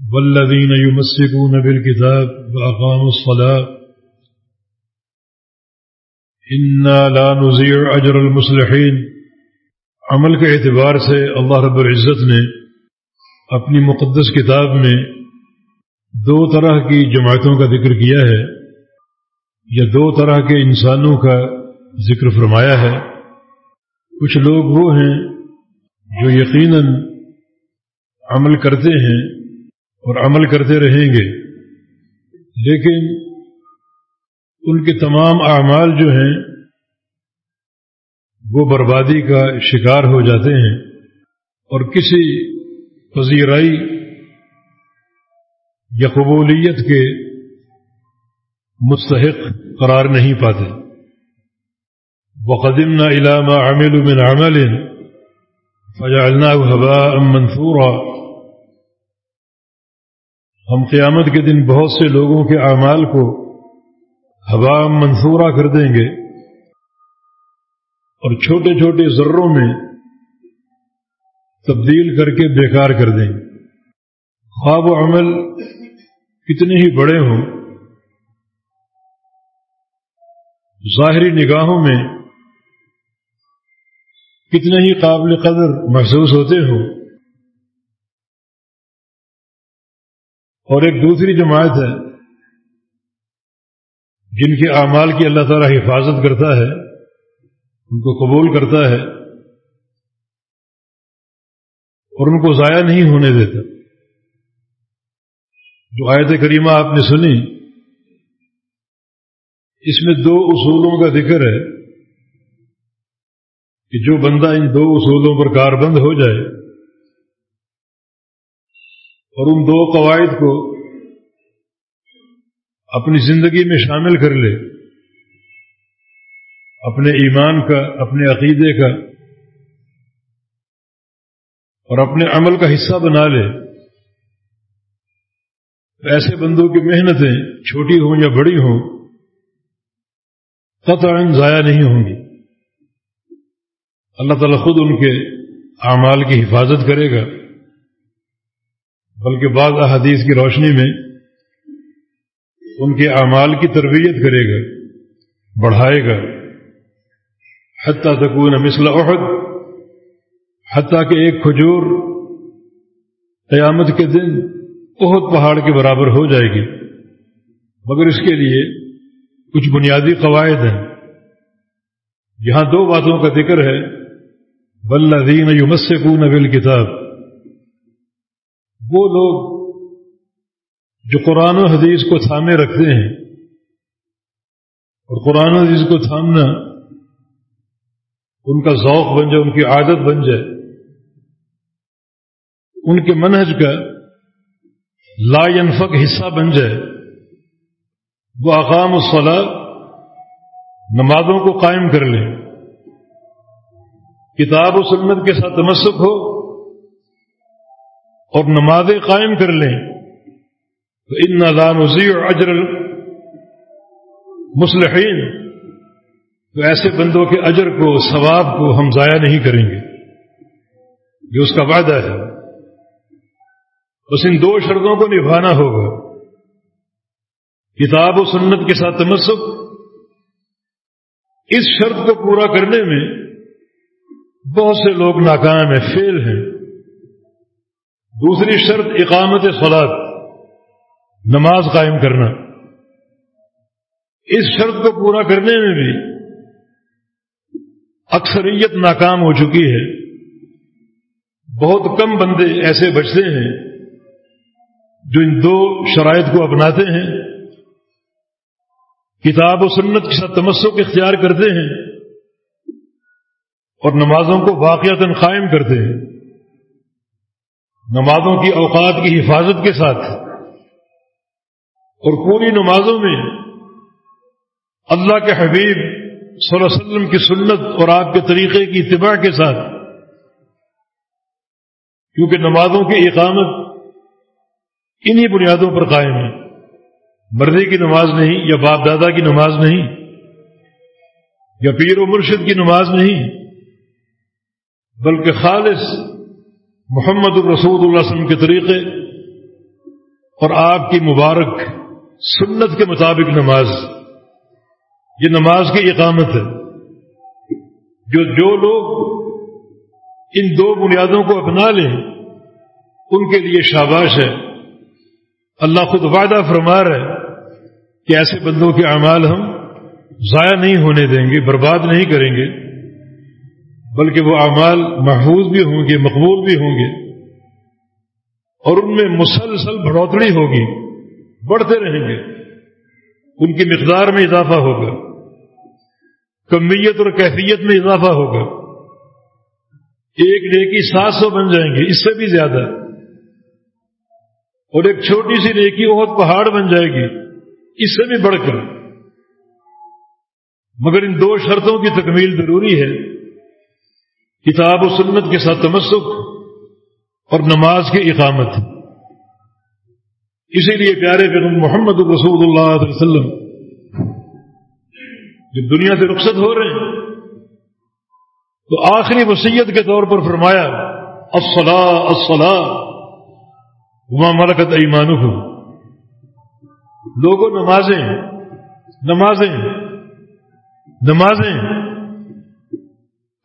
والذين يمسكون بالكتاب وأقاموا الصلاة إنا لا نزيع أجر المصلحين عمل کے اعتبار سے اللہ رب العزت نے اپنی مقدس کتاب میں دو طرح کی جماعتوں کا ذکر کیا ہے یا دو طرح کے انسانوں کا ذکر فرمایا ہے۔ کچھ لوگ وہ ہیں جو یقیناً عمل کرتے ہیں اور عمل کرتے رہیں گے۔ لیکن ان کے تمام اعمال جو ہیں، وہ بربادی کا شکار ہو جاتے ہیں اور کسی پذیرائی یا قبولیت کے مستحق قرار نہیں پاتے۔ وقدم نہ علامہ عامل من عمل فجعلناه هباء منثورا ہم قیامت کے دن بہت سے لوگوں کے اعمال کو ہوا منصورہ کر دیں گے اور چھوٹے چھوٹے ذروں میں تبدیل کر کے بیکار کر دیں گے۔ خواب و عمل کتنے ہی بڑے ہوں۔ ظاہری نگاہوں میں کتنے ہی قابل قدر محسوس ہوتے ہوں۔ اور ایک دوسری جماعت ہے جن کے اعمال کی اللہ تعالیٰ حفاظت کرتا ہے، ان کو قبول کرتا ہے اور ان کو ضائع نہیں ہونے دیتا۔ جو آیت کریمہ آپ نے سنی، اس میں دو اصولوں کا ذکر ہے کہ جو بندہ ان دو اصولوں پر کاربند ہو جائے اور ان دو قواعد کو اپنی زندگی میں شامل کر لے، اپنے ایمان کا، اپنے عقیدے کا، اور اپنے عمل کا حصہ بنا لے۔ ایسے بندوں کی محنتیں چھوٹی ہوں یا بڑی ہوں، قطعا ضائع نہیں ہوں گی۔ اللہ تعالیٰ خود ان کے اعمال کی حفاظت کرے گا۔ بلکہ بعض احادیث کی روشنی میں ان کے اعمال کی تربیت کرے گا، بڑھائے گا۔ حتیٰ تکون مثل احد، حتیٰ کہ ایک کھجور قیامت کے دن بہت پہاڑ کے برابر ہو جائے گی۔ مگر اس کے لیے کچھ بنیادی قواعد ہیں۔ یہاں دو باتوں کا ذکر ہے۔ بلدین یمسکون نبل کتاب وہ لوگ جو قرآن و حدیث کو تھامے رکھتے ہیں اور قرآن و حدیث کو تھامنا ان کا ذوق بن جائے، ان کی عادت بن جائے، ان کے منہج کا لا ينفق حصہ بن جائے، وہ اقام الصلاح نمازوں کو قائم کر لیں، کتاب و سنت کے ساتھ تمسک ہو اور نمازیں قائم کر لیں۔ تو ان نظام اور اجر مسلحین تو ایسے بندوں کے اجر کو، ثواب کو ہم ضائع نہیں کریں گے۔ یہ اس کا وعدہ ہے۔ بس ان دو شرطوں کو نبھانا ہوگا۔ کتاب و سنت کے ساتھ تمسک۔ اس شرط کو پورا کرنے میں بہت سے لوگ ناکام ہیں، فیل ہیں۔ دوسری شرط اقامت سلاد نماز قائم کرنا۔ اس شرط کو پورا کرنے میں بھی اکثریت ناکام ہو چکی ہے۔ بہت کم بندے ایسے بچتے ہیں جو ان دو شرائط کو اپناتے ہیں۔ کتاب و سنت کے ساتھ تمسک اختیار کرتے ہیں اور نمازوں کو واقعات قائم کرتے ہیں۔ نمازوں کی اوقات کی حفاظت کے ساتھ اور پوری نمازوں میں اللہ کے حبیب صلی اللہ علیہ وسلم کی سنت اور آپ کے طریقے کی اتباع کے ساتھ کیونکہ نمازوں کی اقامت انہی بنیادوں پر قائم ہے۔ مرضی کی نماز نہیں یا باپ دادا کی نماز نہیں یا پیر و مرشد کی نماز نہیں، بلکہ خالص محمد الرسود اللہ وسلم کے طریقے اور آپ کی مبارک سنت کے مطابق نماز۔ یہ نماز کی اقامت ہے۔ جو جو لوگ ان دو بنیادوں کو اپنا لیں، ان کے لیے شاباش ہے۔ اللہ خود وعدہ فرما رہے کہ ایسے بندوں کے اعمال ہم ضائع نہیں ہونے دیں گے، برباد نہیں کریں گے۔ بلکہ وہ اعمال محفوظ بھی ہوں گے، مقبول بھی ہوں گے۔ اور ان میں مسلسل بڑھوتری ہوگی، بڑھتے رہیں گے۔ ان کی مقدار میں اضافہ ہوگا۔ کمیت اور کیفیت میں اضافہ ہوگا۔ ایک نیکی سات سو بن جائیں گے، اس سے بھی زیادہ۔ اور ایک چھوٹی سی نیکی بہت پہاڑ بن جائے گی، اس سے بھی بڑھ کر۔ مگر ان دو شرطوں کی تکمیل ضروری ہے۔ کتاب و سنت کے ساتھ تمسک اور نماز کی اقامت۔ اسی لیے پیارے پھر محمد رسول اللہ علیہ وسلم، جب دنیا سے رخصت ہو رہے ہیں، تو آخری وسیعت کے طور پر فرمایا افسلا افسلا وہاں ملکت ایمان لوگوں، نمازیں نمازیں نمازیں۔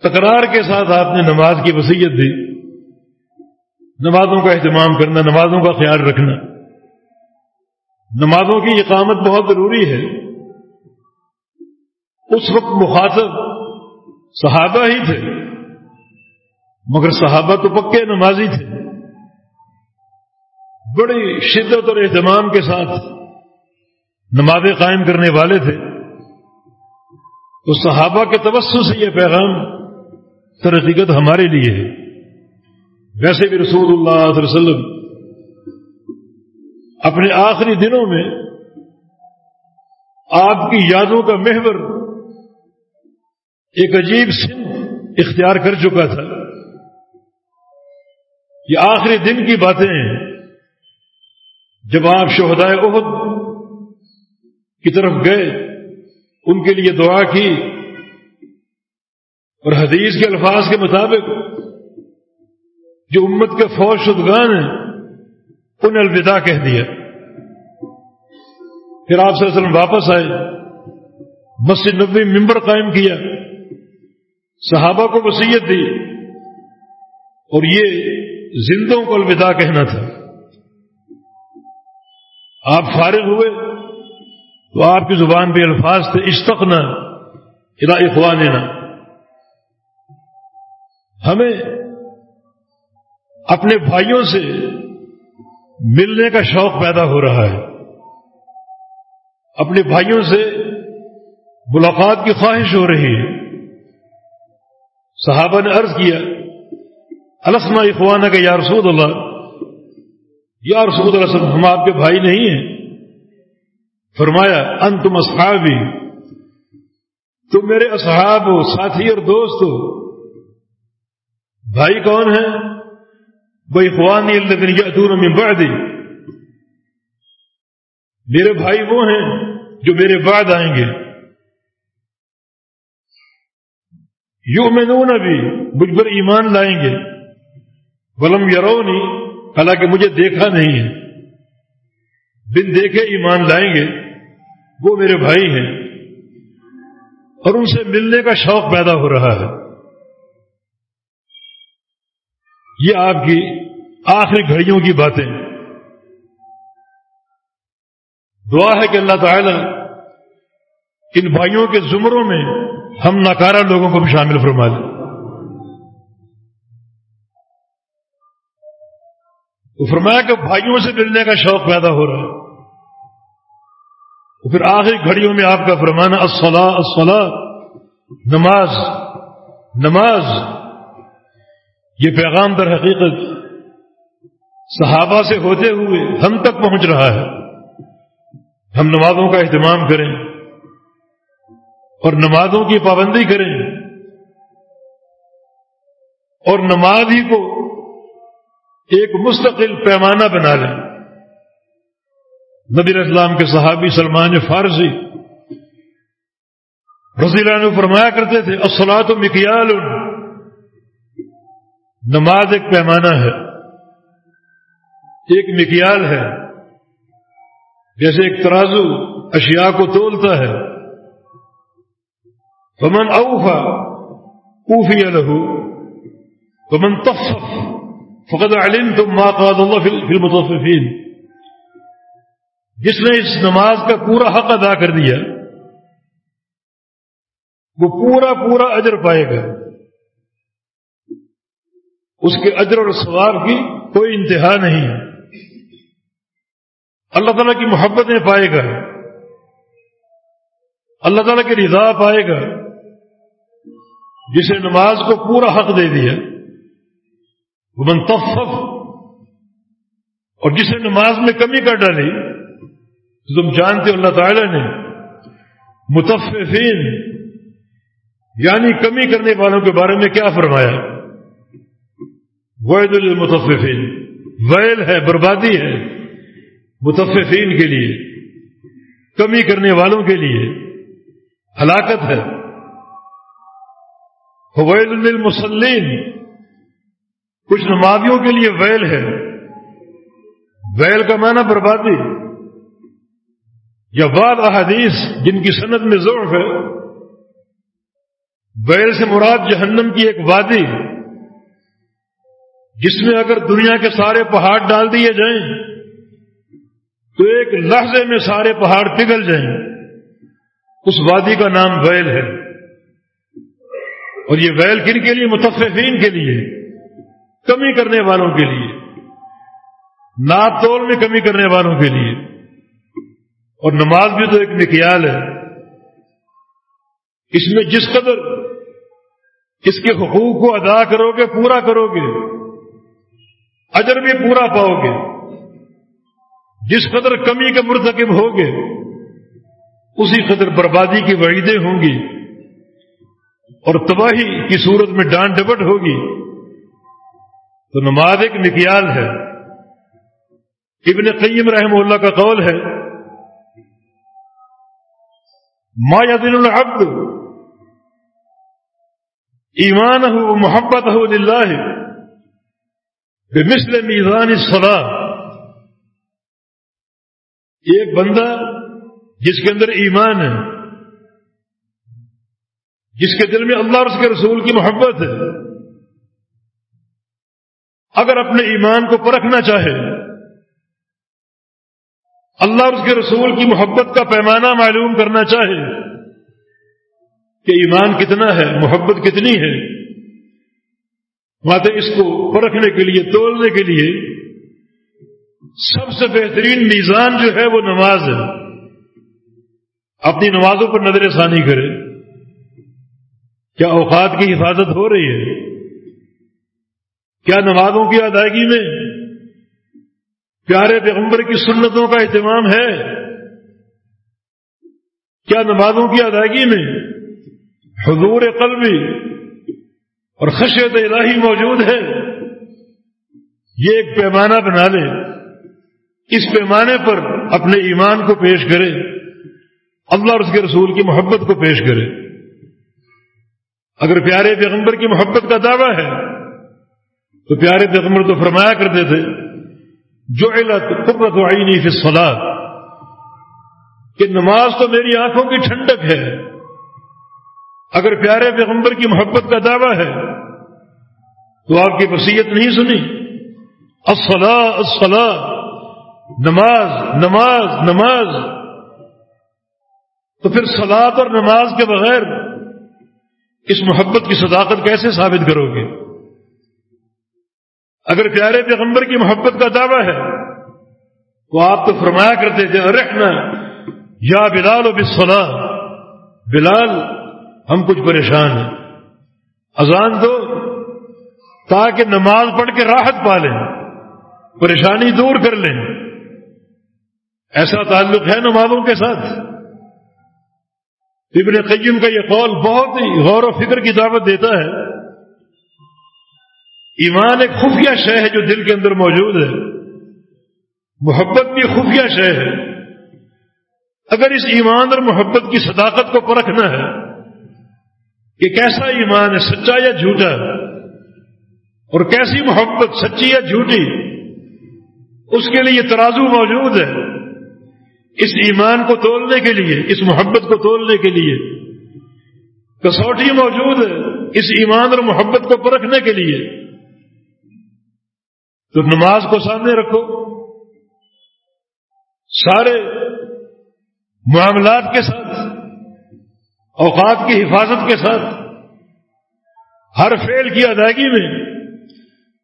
تکرار کے ساتھ آپ نے نماز کی وسیعت دی۔ نمازوں کا اہتمام کرنا، نمازوں کا خیال رکھنا۔ نمازوں کی اقامت بہت ضروری ہے۔ اس وقت مخاطب صحابہ ہی تھے، مگر صحابہ تو پکے نمازی تھے۔ بڑی شدت اور اہتمام کے ساتھ نمازیں قائم کرنے والے تھے۔ تو صحابہ کے توسط سے یہ پیغام ترقیقت ہمارے لیے ہے۔ ویسے بھی رسول اللہ علیہ وسلم اپنے آخری دنوں میں آپ کی یادوں کا محور ایک عجیب سن اختیار کر چکا تھا۔ یہ آخری دن کی باتیں ہیں جب آپ شہدائے عہد کی طرف گئے، ان کے لیے دعا کی۔ اور حدیث کے الفاظ کے مطابق جو امت کے فوج شدگان ہیں ان الوداع کہہ دیا۔ پھر آپ صلی اللہ علیہ وسلم واپس آئے، مسجد نبی ممبر قائم کیا۔ صحابہ کو وسیعت دی۔ اور یہ زندوں کو الوداع کہنا تھا۔ آپ فارغ ہوئے تو آپ کی زبان پہ الفاظ تھے، اشتقنا ادا اخواننا۔ ہمیں اپنے بھائیوں سے ملنے کا شوق پیدا ہو رہا ہے۔ اپنے بھائیوں سے ملاقات کی خواہش ہو رہی ہے۔ صحابہ نے عرض کیا السما اخوانہ کا یا رسول اللہ۔ یا رسول اللہ صلی ہم آپ کے بھائی نہیں ہیں۔ فرمایا، انتم اصحابی۔ تم میرے اصحاب ہو، ساتھی اور دوست ہو۔ بھائی کون ہے؟ وہ اخوانی اللہ میں بڑھ دی میرے بھائی وہ ہیں جو میرے بعد آئیں گے۔ یو میں بھی مجھ پر ایمان لائیں گے۔ ولم یرونی، حالانکہ مجھے دیکھا نہیں ہے۔ بن دیکھے ایمان لائیں گے، وہ میرے بھائی ہیں۔ اور ان سے ملنے کا شوق پیدا ہو رہا ہے۔ یہ آپ کی آخری گھڑیوں کی باتیں دعا ہے کہ اللہ تعالی ان بھائیوں کے زمروں میں ہم ناکارہ لوگوں کو بھی شامل فرما لیں تو فرمایا کہ بھائیوں سے ملنے کا شوق پیدا ہو رہا ہے۔ تو پھر آخری گھڑیوں میں آپ کا فرمانا اسلا اسلا نماز نماز یہ پیغام در حقیقت صحابہ سے ہوتے ہوئے ہم تک پہنچ رہا ہے۔ ہم نمازوں کا اہتمام کریں اور نمازوں کی پابندی کریں اور نماز ہی کو ایک مستقل پیمانہ بنا لیں۔ نبی اسلام کے صحابی سلمان فارسی رضی اللہ عنہ فرمایا کرتے تھے اسلات و مکیال نماز ایک پیمانہ ہے، ایک مکیال ہے، جیسے ایک ترازو اشیاء کو تولتا ہے۔ فمن اوفا، اوفی لہو، فمن تفف فقد علمتم ما قال اللہ فی المتففین جس نے اس نماز کا پورا حق ادا کر دیا، وہ پورا پورا اجر پائے گا۔ اس کے اجر اور ثواب کی کوئی انتہا نہیں ہے۔ اللہ تعالیٰ کی محبت میں پائے گا۔ اللہ تعالیٰ کی رضا پائے گا۔ جسے نماز کو پورا حق دے دیا۔ وہ منتفف اور جسے نماز میں کمی کر ڈالی۔ تم جانتے اللہ تعالی نے۔ متففین یعنی کمی کرنے والوں کے بارے میں کیا فرمایا؟ وید المتففین ویل ہے، بربادی ہے۔ متففین کے لیے، کمی کرنے والوں کے لیے۔ ہلاکت ہے۔ ویل المسلین کچھ نمازیوں کے لیے ویل ہے۔ ویل کا معنی بربادی۔ یا بعض احادیث جن کی صنعت میں ضرور ہے۔ بیل سے مراد جہنم کی ایک وادی۔ جس میں اگر دنیا کے سارے پہاڑ ڈال دیے جائیں، تو ایک لحظے میں سارے پہاڑ پگھل جائیں۔ اس وادی کا نام بیل ہے۔ اور یہ بیل کن کے لیے؟ متفقین کے لیے۔ کمی کرنے والوں کے لیے۔ ناپ تول میں کمی کرنے والوں کے لیے۔ اور نماز بھی تو ایک مکیال ہے۔ اس میں جس قدر، اس کے حقوق کو ادا کرو گے، پورا کرو گے۔ اجر بھی پورا پاؤ گے۔ جس قدر کمی کے مرتکب ہوگے اسی قدر بربادی کی وعیدیں ہوں گی۔ اور تباہی کی صورت میں ڈانٹ ڈبٹ ہوگی۔ تو نماز ایک مکیال ہے۔ ابن قیم رحم اللہ کا قول ہے، ما دن العبد ایمان ہو محبت ہو للہ۔ بمثل میزان الصلاة. ایک بندہ جس کے اندر ایمان ہے، جس کے دل میں اللہ اور اس کے رسول کی محبت ہے، اگر اپنے ایمان کو پرکھنا چاہے، اللہ اور اس کے رسول کی محبت کا پیمانہ معلوم کرنا چاہے کہ ایمان کتنا ہے، محبت کتنی ہے ماتے اس کو پرکھنے کے لیے، تولنے کے لیے سب سے بہترین میزان جو ہے وہ نماز ہے۔ اپنی نمازوں پر نظر ثانی کرے کیا اوقات کی حفاظت ہو رہی ہے؟ کیا نمازوں کی ادائیگی میں پیارے پیغمبر کی سنتوں کا اہتمام ہے؟ کیا نمازوں کی ادائیگی میں حضور قلبی اور خشیت الہی موجود ہے، یہ ایک پیمانہ بنا لے۔ اس پیمانے پر اپنے ایمان کو پیش کرے۔ اللہ اور اس کے رسول کی محبت کو پیش کرے۔ اگر پیارے پیغمبر کی محبت کا دعویٰ ہے، تو پیارے پیغمبر تو فرمایا کرتے تھے جو علت قبرت عینی فی الصلاة کہ نماز تو میری آنکھوں کی ٹھنڈک ہے، اگر پیارے پیغمبر کی محبت کا دعویٰ ہے تو آپ کی وصیت نہیں سنی؟ الصلاة الصلاة، نماز نماز نماز۔ تو پھر سلاد اور نماز کے بغیر اس محبت کی صداقت کیسے ثابت کرو گے؟ اگر پیارے پیغمبر کی محبت کا دعویٰ ہے، تو آپ تو فرمایا کرتے تھے رکھنا یا بلال و بسلا بلال، ہم کچھ پریشان ہیں۔ اذان دو تاکہ نماز پڑھ کے راحت پا لیں، پریشانی دور کر لیں۔ ایسا تعلق ہے نمازوں کے ساتھ۔ ابن قیم کا یہ قول بہت ہی غور و فکر کی دعوت دیتا ہے۔ ایمان ایک خفیہ شے ہے جو دل کے اندر موجود ہے۔ محبت بھی خفیہ شے ہے۔ اگر اس ایمان اور محبت کی صداقت کو پرکھنا ہے کہ کیسا ایمان ہے، سچا یا جھوٹا ہے اور کیسی محبت، سچی یا جھوٹی، اس کے لیے یہ ترازو موجود ہے۔ اس ایمان کو تولنے کے لیے، اس محبت کو تولنے کے لیے۔ کسوٹی موجود ہے اس ایمان اور محبت کو پرکھنے کے لیے۔ تو نماز کو سامنے رکھو۔ سارے معاملات کے ساتھ، اوقات کی حفاظت کے ساتھ، ہر فعل کی ادائیگی میں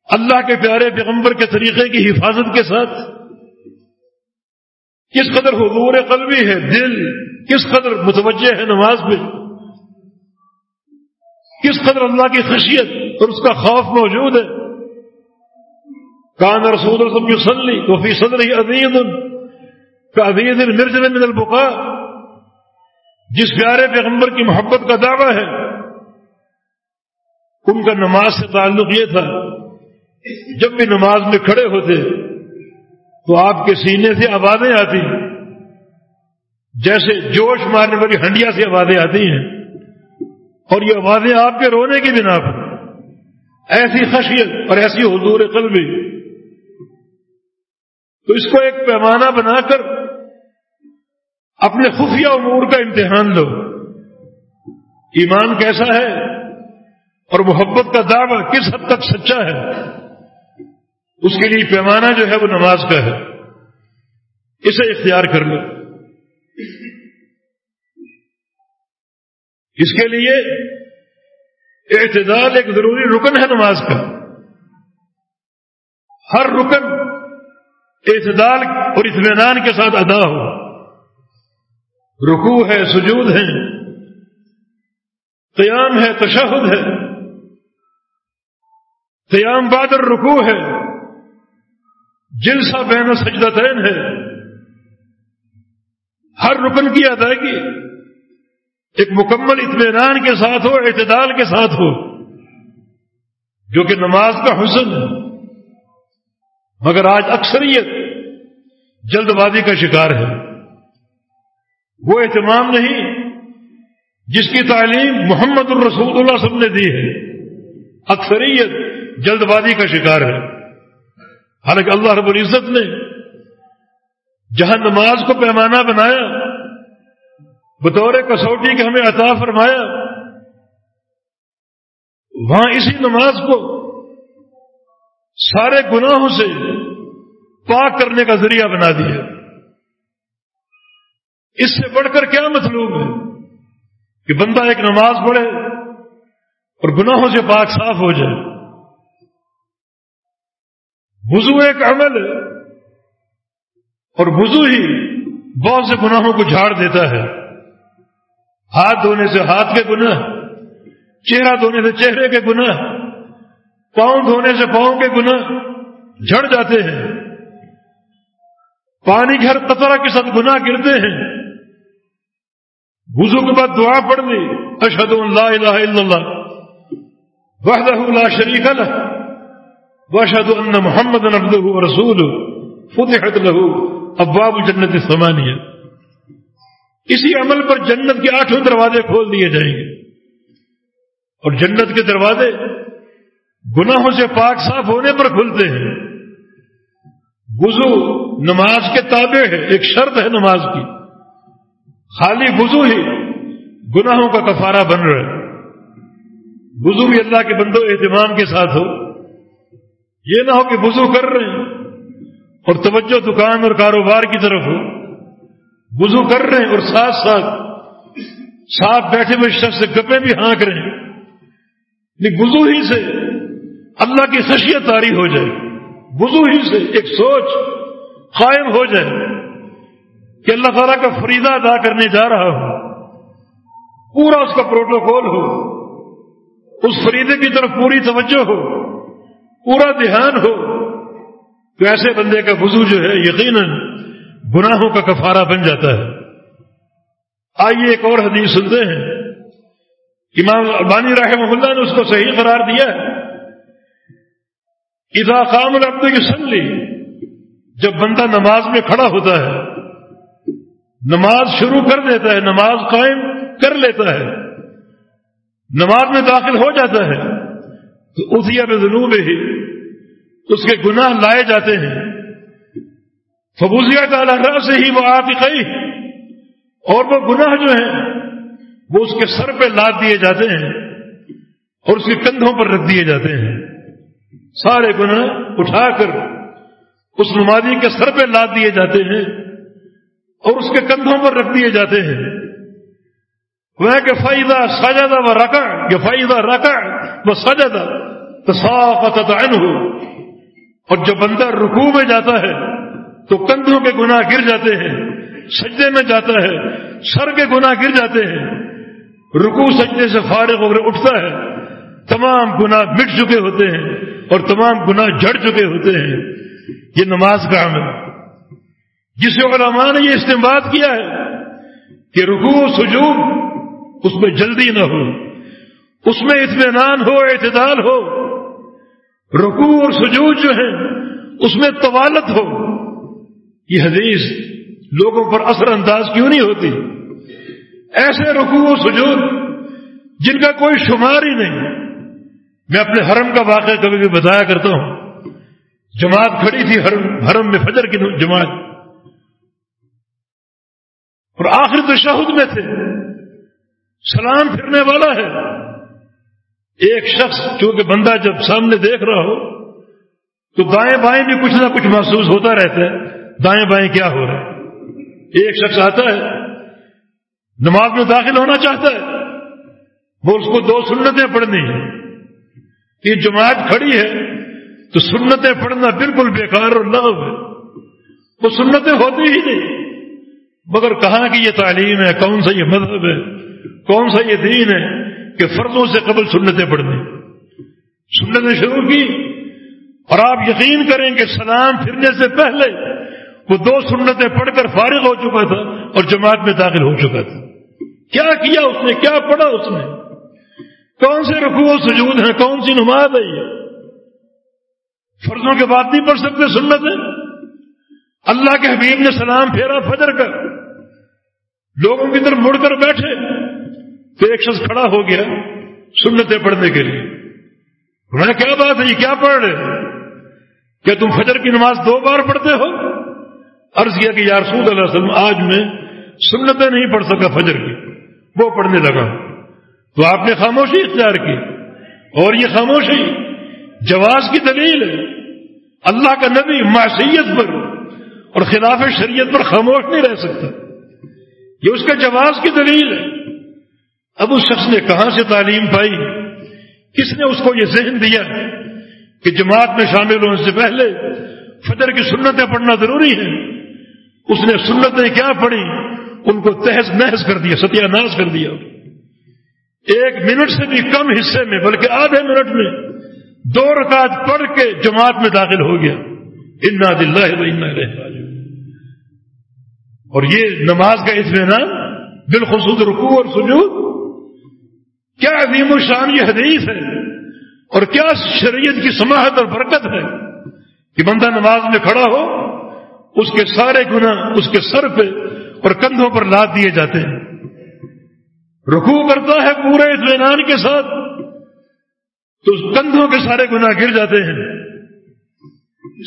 اللہ کے پیارے پیغمبر کے طریقے کی حفاظت کے ساتھ کس قدر حضور قلبی ہے دل، کس قدر متوجہ ہے نماز میں، کس قدر اللہ کی خشیت اور اس کا خوف موجود ہے۔ کان رسول رسم کی سلی تو فی صدر ہی عدید کا عدید مرجن من البقا جس پیارے پیغمبر کی محبت کا دعویٰ ہے، ان کا نماز سے تعلق یہ تھا جب بھی نماز میں کھڑے ہوتے، تو آپ کے سینے سے آوازیں آتی۔ جیسے جوش مارنے والی ہنڈیا سے آوازیں آتی ہیں۔ اور یہ آوازیں آپ کے رونے کی بنا پر۔ ایسی خشیت اور ایسی حضور قلبی۔ تو اس کو ایک پیمانہ بنا کر اپنے خفیہ امور کا امتحان لو ایمان کیسا ہے اور محبت کا دعوی کس حد تک سچا ہے؟ اس کے لیے پیمانہ جو ہے وہ نماز کا ہے۔ اسے اختیار کر لو۔ اس کے لیے اعتدال ایک ضروری رکن ہے نماز کا۔ ہر رکن اعتدال اور اطمینان کے ساتھ ادا ہو۔ رکوع ہے، سجود ہے۔ قیام ہے، تشہد ہے۔ قیام بادر رکوع ہے۔ جلسہ بین سجدتین ہے ہر رکن کی ادائیگی ایک مکمل اطمینان کے ساتھ ہو، اعتدال کے ساتھ ہو، جو کہ نماز کا حسن ہے۔ مگر آج اکثریت جلد بازی کا شکار ہے۔ وہ اہتمام نہیں جس کی تعلیم محمد الرسول اللہ سب نے دی ہے۔ اکثریت جلد بازی کا شکار ہے۔ حالانکہ اللہ رب العزت نے جہاں نماز کو پیمانہ بنایا، بطور کسوٹی کے ہمیں عطا فرمایا، وہاں اسی نماز کو سارے گناہوں سے پاک کرنے کا ذریعہ بنا دیا۔ اس سے بڑھ کر کیا مطلوب ہے؟ کہ بندہ ایک نماز پڑھے اور گناہوں سے پاک صاف ہو جائے۔ وضو ایک عمل ہے اور وضو ہی بہت سے گناہوں کو جھاڑ دیتا ہے۔ ہاتھ دھونے سے ہاتھ کے گناہ، چہرہ دھونے سے چہرے کے گناہ، پاؤں دھونے سے پاؤں کے گناہ جھڑ جاتے ہیں۔ پانی کے ہر قطرہ کے ساتھ گناہ گرتے ہیں۔ وضو کے بعد دعا پڑھ لی اشد اللہ الہ الا اللہ، وحدہ لا شریک اللہ واشهد ان محمد عبده ورسوله فتحت له ابواب جنت الثمانيه اسی عمل پر جنت کے آٹھوں دروازے کھول دیے جائیں گے۔ اور جنت کے دروازے گناہوں سے پاک صاف ہونے پر کھلتے ہیں۔ وضو نماز کے تابع ہے، ایک شرط ہے نماز کی۔ خالی وضو ہی گناہوں کا کفارہ بن رہا ہے۔ وضو بھی اللہ کے بندوں اہتمام کے ساتھ ہو۔ یہ نہ ہو کہ وضو کر رہے ہیں اور توجہ دکان اور کاروبار کی طرف ہو۔ وضو کر رہے ہیں اور ساتھ ساتھ ساتھ بیٹھے ہوئے شخص سے گپے بھی ہانک رہے ہیں۔ لیکن وضو ہی سے اللہ کی خشیت تاری ہو جائے۔ وضو ہی سے ایک سوچ قائم ہو جائے کہ اللہ تعالیٰ کا فریدہ ادا کرنے جا رہا ہو پورا اس کا پروٹوکول ہو۔ اس فریدے کی طرف پوری توجہ ہو۔ پورا دھیان ہو تو ایسے بندے کا وضو جو ہے، یقیناً گناہوں کا کفارہ بن جاتا ہے۔ آئیے ایک اور حدیث سنتے ہیں۔ امام البانی رحمہ اللہ نے اس کو صحیح قرار دیا ہے۔ اذا قام العبد کی جب بندہ نماز میں کھڑا ہوتا ہے، نماز شروع کر دیتا ہے، نماز قائم کر لیتا ہے، نماز میں داخل ہو جاتا ہے، تو اسی میں ضرور ہی اس کے گناہ لائے جاتے ہیں۔ فبوزیات تعالیٰ سے ہی وہ آپ اور وہ گناہ جو ہیں، وہ اس کے سر پہ لاد دیے جاتے ہیں اور اس کے کندھوں پر رکھ دیے جاتے ہیں۔ سارے گناہ اٹھا کر اس نمازی کے سر پہ لاد دیے جاتے ہیں اور اس کے کندھوں پر رکھ دیے جاتے ہیں۔ وہ کہ فائدہ سجادہ و رکا کہ فائدہ رکا وہ سجادہ تو صاف ہو اور جب بندہ رکوع میں جاتا ہے تو کندھوں کے گناہ گر جاتے ہیں، سجدے میں جاتا ہے، سر کے گناہ گر جاتے ہیں۔ رکوع، سجدے سے فارغ ہو کر اٹھتا ہے، تمام گناہ مٹ چکے ہوتے ہیں اور تمام گناہ جڑ چکے ہوتے ہیں۔ یہ نماز کا عمل جس علماء نے یہ استعمال کیا ہے کہ رکوع سجود اس میں جلدی نہ ہو، اس میں اطمینان ہو، اعتدال ہو رکوع اور سجود جو ہے اس میں طوالت ہو۔ یہ حدیث لوگوں پر اثر انداز کیوں نہیں ہوتی؟ ایسے رکوع و سجود جن کا کوئی شمار ہی نہیں۔ میں اپنے حرم کا واقعہ کبھی بھی بتایا کرتا ہوں۔ جماعت کھڑی تھی حرم حرم میں فجر کی جماعت۔ اور آخر تو شہد میں تھے۔ سلام پھرنے والا ہے۔ ایک شخص، چونکہ بندہ جب سامنے دیکھ رہا ہو، تو دائیں بائیں بھی کچھ نہ کچھ محسوس ہوتا رہتا ہے، دائیں بائیں کیا ہو رہا ہے؟ ایک شخص آتا ہے، نماز میں داخل ہونا چاہتا ہے، وہ اس کو دو سنتیں پڑھنی ہیں۔ کہ جماعت کھڑی ہے، تو سنتیں پڑھنا بالکل بیکار اور لغو ہے۔ وہ سنتیں ہوتی ہی نہیں۔ مگر کہاں کی یہ تعلیم ہے؟ کون سا یہ مذہب ہے؟ کون سا یہ دین ہے؟ کہ فرضوں سے قبل سنتیں پڑھنی۔ سنتیں شروع کی اور آپ یقین کریں کہ سلام پھرنے سے پہلے وہ دو سنتیں پڑھ کر فارغ ہو چکا تھا اور جماعت میں داخل ہو چکا تھا۔ کیا کیا اس نے؟ کیا پڑھا اس نے؟ کون سے رکوع و سجود ہیں؟ کون سی نماز ہے یہ؟ فرضوں کے بعد نہیں پڑھ سکتے سنت اللہ کے حبیب نے سلام پھیرا فجر کر۔ لوگوں کی طرف مڑ کر بیٹھے۔ تو ایک شخص کھڑا ہو گیا سنتیں پڑھنے کے لیے۔ میں کیا بات ہے یہ؟ کیا پڑھ رہے کیا تم فجر کی نماز دو بار پڑھتے ہو؟ عرض کیا کہ یا رسول اللہ علیہ وسلم آج میں سنتیں نہیں پڑھ سکا فجر کی، وہ پڑھنے لگا۔ تو آپ نے خاموشی اختیار کی۔ اور یہ خاموشی جواز کی دلیل ہے۔ اللہ کا نبی معصیت پر اور خلاف شریعت پر خاموش نہیں رہ سکتا۔ یہ اس کا جواز کی دلیل ہے۔ اب اس شخص نے کہاں سے تعلیم پائی؟ کس نے اس کو یہ ذہن دیا کہ جماعت میں شامل ہونے سے پہلے فجر کی سنتیں پڑھنا ضروری ہے اس نے سنتیں کیا پڑھی؟ ان کو تحس نحس کر دیا، ستیہ ناس کر دیا۔ ایک منٹ سے بھی کم حصے میں، بلکہ آدھے منٹ میں دو رکعت پڑھ کے جماعت میں داخل ہو گیا۔ انا دلہ رہ اور یہ نماز کا اطمینان بالخصوص رکوع اور سجود۔ کیا عظیم الشان یہ حدیث ہے اور کیا شریعت کی سماحت اور برکت ہے کہ بندہ نماز میں کھڑا ہو، اس کے سارے گناہ اس کے سر پہ اور کندھوں پر لاد دیے جاتے ہیں۔ رکوع کرتا ہے پورے اطمینان کے ساتھ، تو کندھوں کے سارے گناہ گر جاتے ہیں۔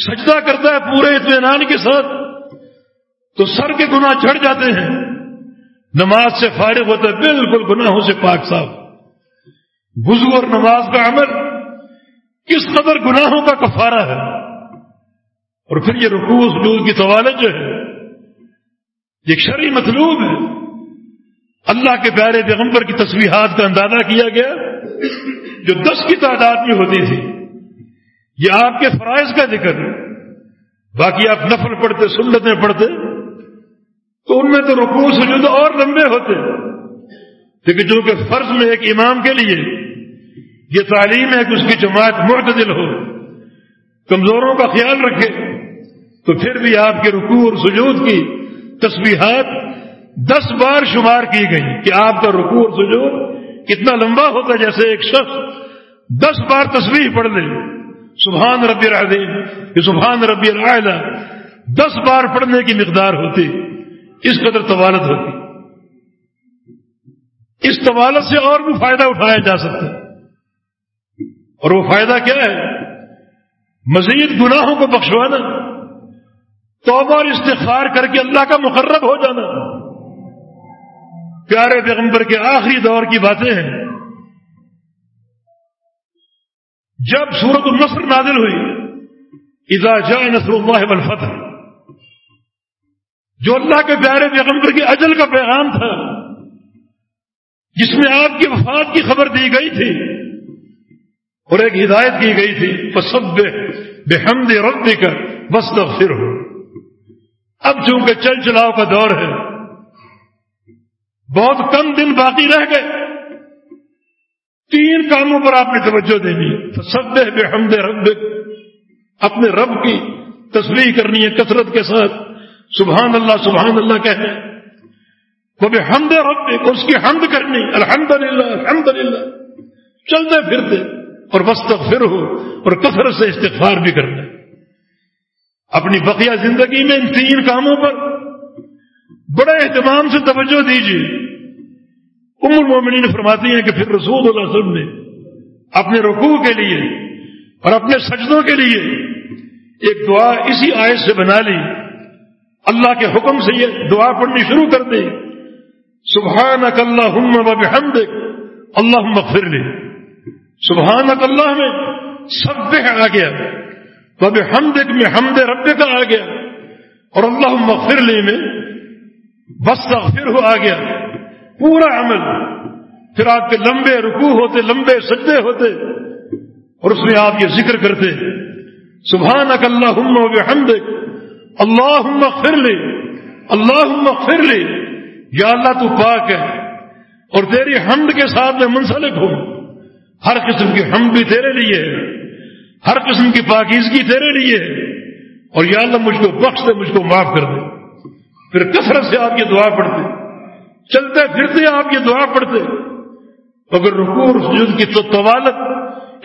سجدہ کرتا ہے پورے اطمینان کے ساتھ، تو سر کے گناہ چڑھ جاتے ہیں۔ نماز سے فارغ ہوتا ہے، بالکل گناہوں سے پاک صاف۔ بزو اور نماز کا عمل کس قدر گناہوں کا کفارہ ہے؟ اور پھر یہ رکوع سجود کی طوالت جو ہے، یہ شرعی مطلوب ہے۔ اللہ کے پیارے پیغمبر کی تصویرات کا اندازہ کیا گیا، جو دس کی تعداد میں ہوتی تھی۔ یہ آپ کے فرائض کا ذکر ہے۔ باقی آپ نفل پڑھتے، سنتیں پڑھتے، تو ان میں تو رکوع سجود اور لمبے ہوتے۔ لیکن جو کہ فرض میں ایک امام کے لیے یہ تعلیم ہے کہ اس کی جماعت معتدل ہو، کمزوروں کا خیال رکھے۔ تو پھر بھی آپ کے رکوع اور سجود کی تصویرات دس بار شمار کی گئی کہ آپ کا رکوع اور سجود کتنا لمبا ہوتا جیسے ایک شخص دس بار تصویر پڑھ لے۔ سبحان ربی العظیم یہ سبحان ربی العلیٰ دس بار پڑھنے کی مقدار ہوتی، اس قدر طوالت ہوتی۔ اس طوالت سے اور بھی فائدہ اٹھایا جا سکتا ہے۔ اور وہ فائدہ کیا ہے؟ مزید گناہوں کو بخشوانا، توبہ اور استغفار کر کے اللہ کا مقرب ہو جانا۔ پیارے پیغمبر کے آخری دور کی باتیں ہیں۔ جب سورت النصر نازل ہوئی، اذا جاء نصر اللہ والفتح، جو اللہ کے پیارے پیغمبر کے اجل کا پیغام تھا، جس میں آپ کی وفات کی خبر دی گئی تھی اور ایک ہدایت کی گئی تھی پسب بے حمد رب کر بس پھر ہو اب چونکہ چل چلاؤ کا دور ہے، بہت کم دن باقی رہ گئے۔ تین کاموں پر آپ نے توجہ دینی۔ ہے سب بے حمد رب اپنے رب کی تصویر کرنی ہے کثرت کے ساتھ۔ سبحان اللہ سبحان اللہ کہنے وہ بھی حمد رب اس کی حمد کرنی۔ الحمد للہ الحمد للہ چلتے پھرتے۔ اور بس ہو اور کثرت سے استغفار بھی کرنا اپنی بقیہ زندگی میں ان تین کاموں پر بڑے اہتمام سے توجہ دیجیے ام المومنین فرماتی ہیں کہ پھر رسول اللہ علیہ وسلم نے اپنے رکوع کے لیے اور اپنے سجدوں کے لیے ایک دعا اسی آیت سے بنا لی۔ اللہ کے حکم سے یہ دعا پڑھنی شروع کر دی۔ سبحان اک اللہ بب حمد اللہ مغفر لی سبحان اک اللہ میں سب آ گیا بب حمد میں حمد رب کا آ گیا اور اللہ مغفر لی میں بس تغفر ہو آ گیا پورا عمل۔ پھر آپ کے لمبے رکوع ہوتے، لمبے سجدے ہوتے۔ اور اس میں آپ یہ ذکر کرتے۔ سبحان اک اللہ حمد اللہ مغفر لی۔ اللہ مغفر لی۔ یا اللہ تو پاک ہے۔ اور تیری حمد کے ساتھ میں منسلک ہوں۔ ہر قسم کی حمد بھی تیرے لیے ہر قسم کی پاکیزگی تیرے لیے ہے اور یا اللہ مجھ کو بخش دے، مجھ کو معاف کر دے۔ پھر کثرت سے آپ یہ دعا پڑھتے۔ چلتے پھرتے آپ یہ دعا پڑھتے۔ اگر رکوع سجود کی تو طوالت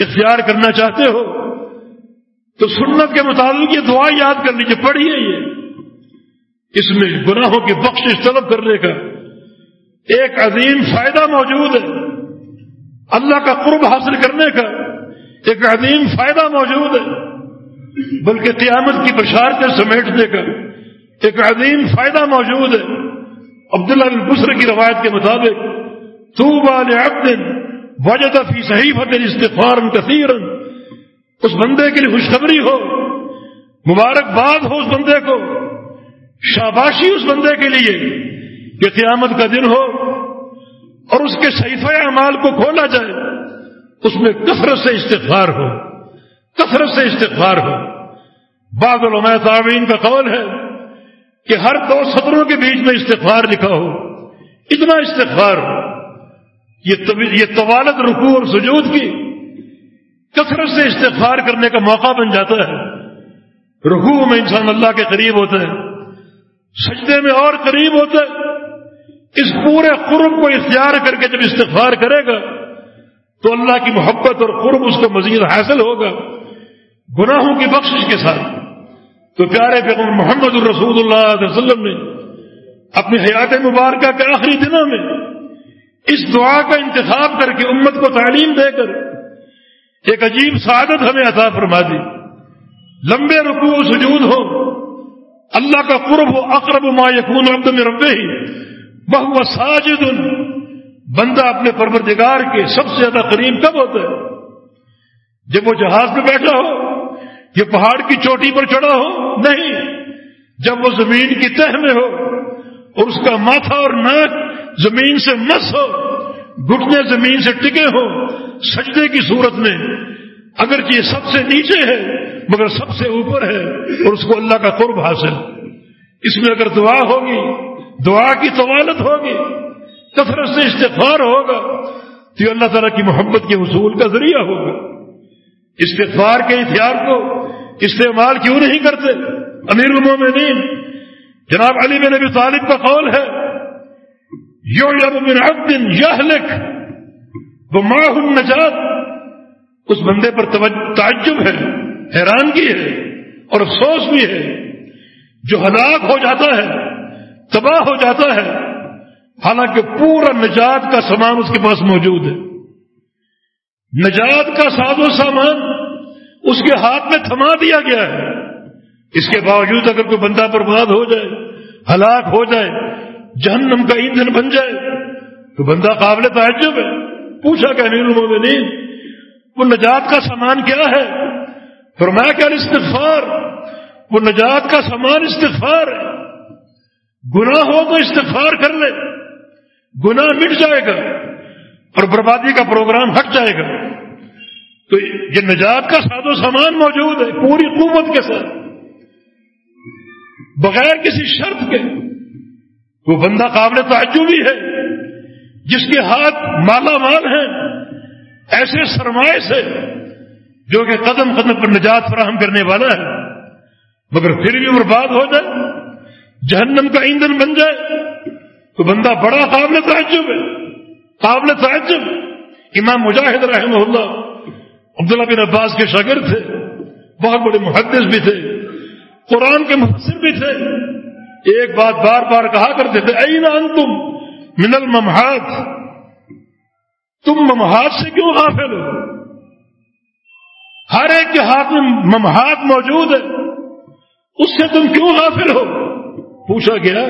اختیار کرنا چاہتے ہو۔ تو سنت کے مطابق یہ دعا یاد کر لیجیے پڑھیے یہ۔ اس میں گناہوں کی بخش طلب کرنے کا ایک عظیم فائدہ موجود ہے۔ اللہ کا قرب حاصل کرنے کا ایک عظیم فائدہ موجود ہے، بلکہ قیامت کی بشارتیں سمیٹنے کا ایک عظیم فائدہ موجود ہے۔ عبداللہ بن بسر کی روایت کے مطابق تو عبد وجد فی صحیح فتح استفار کثیر اس بندے کے لیے خوشخبری ہو مبارکباد ہو اس بندے کو، شاباشی اس بندے کے لیے کہ قیامت کا دن ہو۔ اور اس کے صحیفہ اعمال کو کھولا جائے اس میں کثرت سے استغفار ہو، کثرت سے استغفار ہو۔ بعض علماء تعوین کا قول ہے کہ ہر دو سطروں کے بیچ میں استغفار لکھا ہو، اتنا استغفار ہو۔ یہ طوالت رکوع اور سجود کی کثرت سے استغفار کرنے کا موقع بن جاتا ہے۔ رکوع میں انسان اللہ کے قریب ہوتا ہے، سجدے میں اور قریب ہوتا ہے۔ اس پورے قرب کو اختیار کر کے جب استغفار کرے گا، تو اللہ کی محبت اور قرب اس کو مزید حاصل ہوگا، گناہوں کی بخشش کے ساتھ۔ تو پیارے پیغمبر محمد الرسول اللہ علیہ وسلم نے اپنی حیات مبارکہ کے آخری دنوں میں اس دعا کا انتخاب کر کے امت کو تعلیم دے کر ایک عجیب سعادت ہمیں عطا فرما دی۔ لمبے رکوع و سجود ہو، اللہ کا قرب ہو اقرب ما یقون عبد میں ربے ہی بہو ساجد، بندہ اپنے پروردگار کے سب سے زیادہ قریب کب ہوتا ہے؟ جب وہ جہاز میں بیٹھا ہو یہ پہاڑ کی چوٹی پر چڑھا ہو؟ نہیں، جب وہ زمین کی تہ میں ہو اور اس کا ماتھا اور ناک زمین سے مس ہو، گھٹنے زمین سے ٹکے ہو، سجدے کی صورت میں اگرچہ یہ سب سے نیچے ہے، مگر سب سے اوپر ہے اور اس کو اللہ کا قرب حاصل۔ اس میں اگر دعا ہوگی دعا کی طوالت ہوگی، کثرت سے استغفار ہوگا، تو یہ اللہ تعالیٰ کی محبت کے حصول کا ذریعہ ہوگا۔ استغفار کے ہتھیار کو استعمال کیوں نہیں کرتے؟ امیر المومنین، جناب علی بن نبی طالب کا قول ہے یو من عبد یہلک وہ ماہ النجات اس بندے پر تعجب ہے حیرانگی ہے اور افسوس بھی ہے، جو ہلاک ہو جاتا ہے تباہ ہو جاتا ہے۔ حالانکہ پورا نجات کا سامان اس کے پاس موجود ہے۔ نجات کا ساز و سامان اس کے ہاتھ میں تھما دیا گیا ہے۔ اس کے باوجود اگر کوئی بندہ برباد ہو جائے، ہلاک ہو جائے، جہنم کا ایندھن بن جائے، تو بندہ قابل تعجب ہے۔ پوچھا کہ امیر المومنین، وہ نجات کا سامان کیا ہے؟ فرمایا کیا استغفار وہ نجات کا سامان استغفار ہے۔ گناہ ہو تو استغفار کر لے، گناہ مٹ جائے گا اور بربادی کا پروگرام ہٹ جائے گا۔ تو یہ نجات کا ساد و سامان موجود ہے، پوری قوت کے ساتھ۔ بغیر کسی شرط کے، وہ بندہ قابل تعجبی ہے، جس کے ہاتھ مالا مال ہیں، ایسے سرمایہ سے جو کہ قدم قدم پر نجات فراہم کرنے والا ہے۔ مگر پھر بھی برباد ہو جائے۔ جہنم کا ایندھن بن جائے تو بندہ بڑا قابل تعجب ہے، قابل تعجب۔ امام مجاہد رحمہ اللہ عبداللہ بن عباس کے شاگرد تھے، بہت بڑے محدث بھی تھے، قرآن کے مفسر بھی تھے۔ ایک بات بار بار کہا کرتے تھے این انتم من الممحات تم ممحات سے کیوں غافل ہو؟ ہر ایک کے ہاتھ میں ممحات موجود ہے، اس سے تم کیوں غافل ہو؟ پوچھا گیا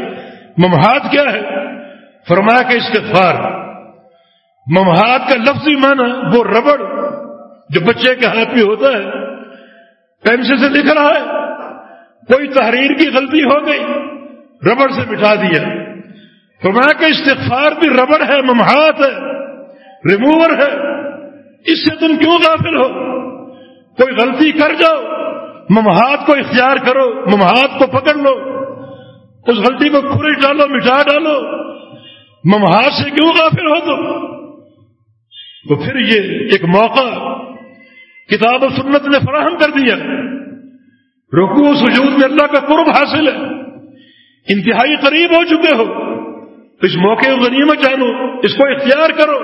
ممحات کیا ہے؟ فرمایا کہ استغفار۔ ممحات کا لفظی معنی وہ ربڑ جو بچے کے ہاتھ میں ہوتا ہے پینسل سے لکھ رہا ہے، کوئی تحریر کی غلطی ہو گئی، ربڑ سے مٹا دیا۔ فرمایا کہ استغفار بھی ربڑ ہے، ممہات ہے، ریموور ہے، اس سے تم کیوں غافل ہو؟ کوئی غلطی کر جاؤ، ممہات کو اختیار کرو، ممہات کو پکڑ لو۔ اس غلطی کو کھرش ڈالو مٹا ڈالو۔ ممہات سے کیوں غافل ہو تم؟ تو پھر یہ ایک موقع کتاب و سنت نے فراہم کر دیا۔ رکو سجود میں اللہ کا قرب حاصل ہے۔ انتہائی قریب ہو چکے ہو۔ تو اس موقع کو غنیمت جانو، اس کو اختیار کرو۔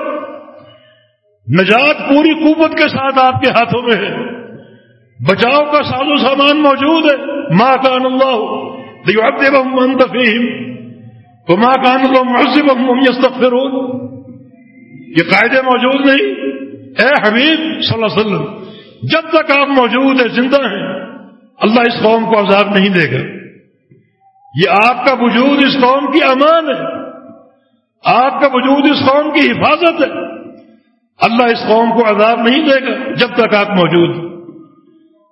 نجات پوری قوت کے ساتھ آپ کے ہاتھوں میں ہے۔ بچاؤ کا ساز و سامان موجود ہے۔ ماں کا آنند فیم تو ماں کا آنند محسب یستغفر یہ قاعدے موجود نہیں. اے حبیب صلی اللہ علیہ وسلم، جب تک آپ موجود ہیں، زندہ ہیں، اللہ اس قوم کو عذاب نہیں دے گا. یہ آپ کا وجود اس قوم کی امان ہے. آپ کا وجود اس قوم کی حفاظت ہے. اللہ اس قوم کو عذاب نہیں دے گا جب تک آپ موجود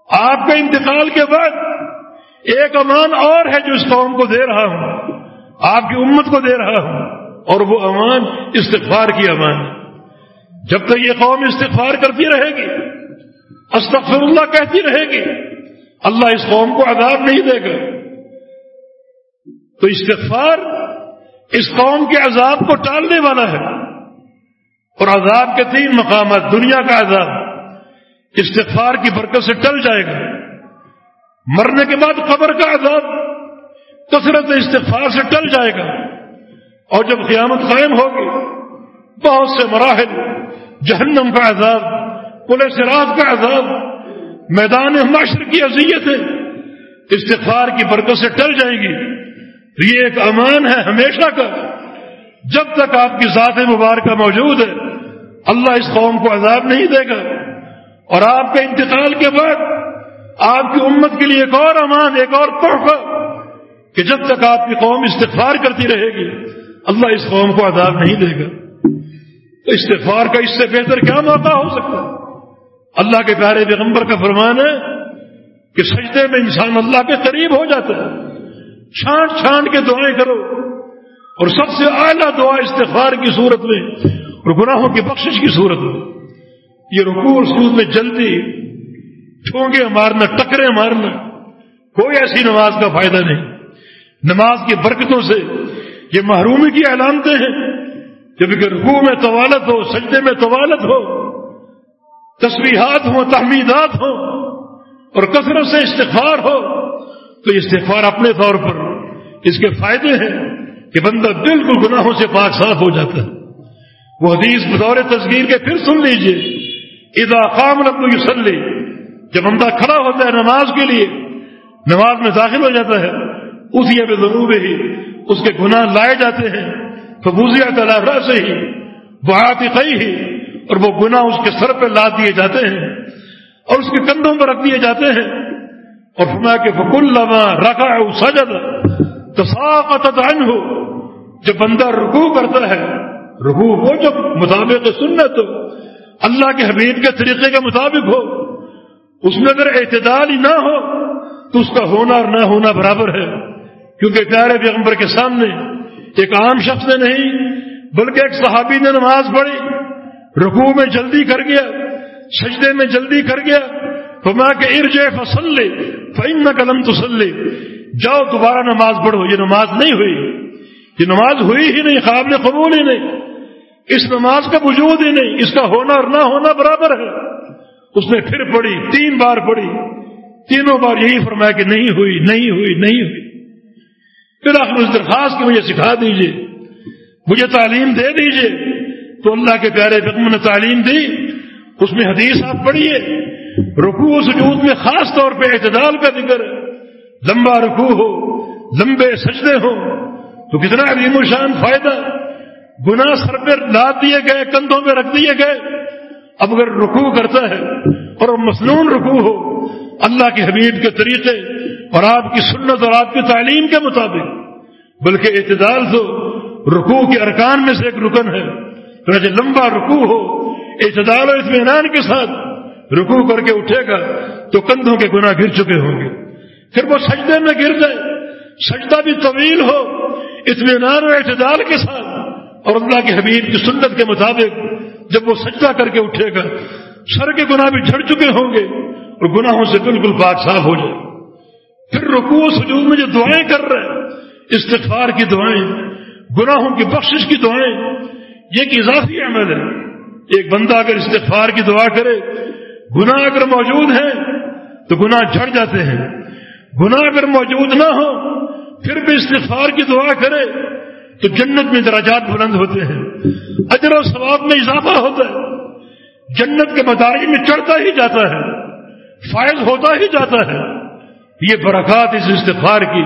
آپ کے انتقال کے بعد ایک امان اور ہے جو اس قوم کو دے رہا ہوں، آپ کی امت کو دے رہا ہوں، اور وہ امان استغفار کی امان ہے۔ جب تک یہ قوم استغفار کرتی رہے گی استغفر اللہ کہتی رہے گی، اللہ اس قوم کو عذاب نہیں دے گا۔ تو استغفار اس قوم کے عذاب کو ٹالنے والا ہے۔ اور عذاب کے تین مقامات، دنیا کا عذاب، استغفار کی برکت سے ٹل جائے گا۔ مرنے کے بعد قبر کا عذاب کثرت استغفار سے ٹل جائے گا۔ اور جب قیامت قائم ہوگی، بہت سے مراحل، جہنم کا عذاب پولیس رات کا عذاب، میدان معاشر کی اذیت ہے استغفار کی برکت سے ٹل جائے گی۔ یہ ایک امان ہے ہمیشہ کا۔ جب تک آپ کی ذات مبارکہ موجود ہے، اللہ اس قوم کو عذاب نہیں دے گا۔ اور آپ کے انتقال کے بعد آپ کی امت کے لیے ایک اور امان، ایک اور تحفہ کہ جب تک آپ کی قوم استغفار کرتی رہے گی، اللہ اس قوم کو عذاب نہیں دے گا۔ تو استغفار کا اس سے بہتر کیا موقع ہو سکتا اللہ کے پیارے پیغمبر کا فرمان ہے کہ سجدے میں انسان اللہ کے قریب ہو جاتا ہے۔ چھانٹ چھانٹ کے دعائیں کرو۔ اور سب سے اعلیٰ دعا استغفار کی صورت میں اور گناہوں کی بخشش کی صورت میں۔ یہ رکوع اور سود میں جلدی ٹھونگے مارنا، ٹکرے مارنا، کوئی ایسی نماز کا فائدہ نہیں۔ نماز کی برکتوں سے یہ محرومی کی علامتیں ہیں۔ جبکہ رکوع میں طوالت ہو، سجدے میں طوالت ہو تصویحات ہوں، تحمیدات ہوں، اور کثرت سے استغفار ہو، تو استغفار اپنے طور پر اس کے فائدے ہیں کہ بندہ بالکل گناہوں سے پاک صاف ہو جاتا ہے۔ وہ حدیث بطور تصویر کے پھر سن لیجیے۔ ادا قام رب یوسلی جب بندہ کھڑا ہوتا ہے نماز کے لیے، نماز میں داخل ہو جاتا ہے، اسی اب ضرور ہی اس کے گناہ لائے جاتے ہیں۔ تو بوزیا تلافرا سے ہی، بہت ہی اور وہ گناہ اس کے سر پہ لا دیے جاتے ہیں اور اس کے کندھوں پر رکھ دیے جاتے ہیں۔ اور فرما کے فکل لما رکھا سجد تصاقت عنہ۔ جب بندہ رکوع کرتا ہے، رکوع ہو جب مطابق سنت ہو، اللہ کے حبیب کے طریقے کے مطابق ہو اس میں اگر اعتدال ہی نہ ہو تو اس کا ہونا اور نہ ہونا برابر ہے۔ کیونکہ پیارے پیغمبر کے سامنے ایک عام شخص نے نہیں، بلکہ ایک صحابی نے نماز پڑھی، رکوع میں جلدی کر گیا، سجدے میں جلدی کر گیا۔ فما کے ارج فصل لے فن نہ قلم تسلے جاؤ دوبارہ نماز پڑھو، یہ نماز نہیں ہوئی۔ یہ نماز ہوئی ہی نہیں قابل قبول ہی نہیں۔ اس نماز کا وجود ہی نہیں، اس کا ہونا اور نہ ہونا برابر ہے۔ اس نے پھر پڑھی، تین بار پڑھی۔ تینوں بار یہی فرمایا کہ نہیں ہوئی نہیں ہوئی نہیں ہوئی۔ پھر آپ اس درخواست کی، مجھے سکھا دیجیے۔ مجھے تعلیم دے دیجیے۔ تو اللہ کے پیارے فکم نے تعلیم دی۔ اس میں حدیث آپ پڑھیے۔ رکوع و سجود میں خاص طور پہ اعتدال کا ذکر ہے۔ لمبا رکوع ہو، لمبے سجدے ہوں۔ تو کتنا عظیم و شان فائدہ۔ گناہ سر پہ لاد دیے گئے، کندھوں میں رکھ دیے گئے۔ اب اگر رکوع کرتا ہے اور مصنون رکوع ہو، اللہ کے حبیب کے طریقے اور آپ کی سنت اور آپ کی تعلیم کے مطابق، بلکہ اعتدال تو رکوع کے ارکان میں سے ایک رکن ہے لمبا رکوع ہو، اعتدال و اطمینان کے ساتھ رکوع کر کے اٹھے گا، تو کندھوں کے گناہ گر چکے ہوں گے۔ پھر وہ سجدے میں گر گئے سجدہ بھی طویل ہو، اطمینان و اعتدال کے ساتھ، اور اللہ کے حبیب کی سنت کے مطابق جب وہ سجدہ کر کے اٹھے گا سر کے گناہ بھی جھڑ چکے ہوں گے اور گناہوں سے بالکل پاک صاف ہو جائے۔ پھر رکوع سجود میں جو دعائیں کر رہے ہیں، استغفار کی دعائیں، گناہوں کی بخشش کی دعائیں، یہ ایک اضافی عمل ہے۔ ایک بندہ اگر استغفار کی دعا کرے، گناہ اگر موجود ہیں تو گناہ جھڑ جاتے ہیں۔ گناہ اگر موجود نہ ہو، پھر بھی استغفار کی دعا کرے تو جنت میں دراجات بلند ہوتے ہیں۔ اجر و ثواب میں اضافہ ہوتا ہے۔ جنت کے مداری میں چڑھتا ہی جاتا ہے۔ فائز ہوتا ہی جاتا ہے۔ یہ برکات اس استغفار کی،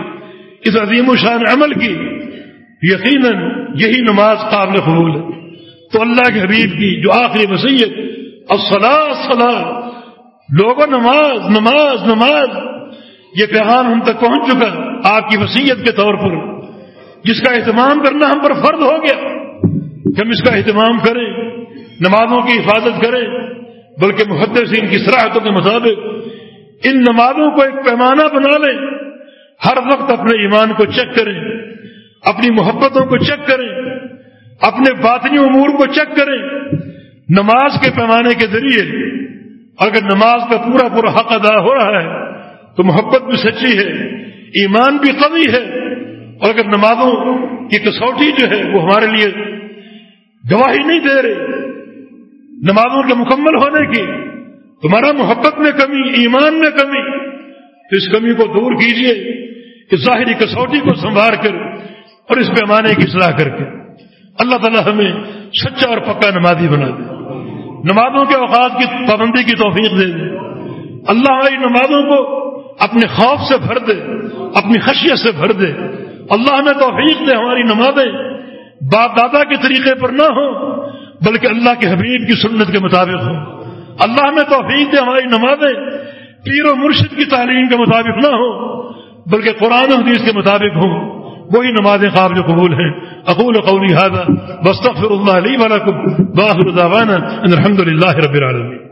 اس عظیم و شان عمل کی۔ یقیناً یہی نماز قابل قبول ہے۔ تو اللہ کے حبیب کی جو آخری وسیعت الصلاح صلاح لوگوں، نماز نماز نماز۔ یہ پیغام ہم تک پہنچ چکا آپ کی وسیعت کے طور پر۔ جس کا اہتمام کرنا ہم پر فرد ہو گیا کہ ہم اس کا اہتمام کریں، نمازوں کی حفاظت کریں، بلکہ محدثین کی صلاحیتوں کے مطابق ان نمازوں کو ایک پیمانہ بنا لیں۔ ہر وقت اپنے ایمان کو چیک کریں، اپنی محبتوں کو چیک کریں، اپنے باطنی امور کو چیک کریں۔ نماز کے پیمانے کے ذریعے اگر نماز کا پورا پورا حق ادا ہو رہا ہے تو محبت بھی سچی ہے، ایمان بھی قوی ہے۔ اور اگر نمازوں کی کسوٹی جو ہے وہ ہمارے لیے گواہی نہیں دے رہے، نمازوں کے مکمل ہونے کی تمہارا محبت میں کمی، ایمان میں کمی، تو اس کمی کو دور کیجیے کہ ظاہری کسوٹی کو سنبھال کر اور اس پیمانے کی صلاح کر کے۔ اللہ تعالیٰ ہمیں سچا اور پکا نمازی بنا دے۔ نمازوں کے اوقات کی پابندی کی توفیق دے۔ دے اللہ ہماری نمازوں کو اپنے خوف سے بھر دے، اپنی خشیت سے بھر دے۔ اللہ ہمیں توفیق دے ہماری نمازیں۔ باپ دادا کے طریقے پر نہ ہوں، بلکہ اللہ کے حبیب کی سنت کے مطابق ہوں۔ اللہ ہمیں توفیق دے ہماری نمازیں، پیر و مرشد کی تعلیم کے مطابق نہ ہوں، بلکہ قرآن و حدیث کے مطابق ہوں۔ وہی نمازیں قابل قبول ہیں۔ اقول قولی هذا بستغفر اللہ علی ولکم باخر دعوانا ان الحمد للہ رب العالمین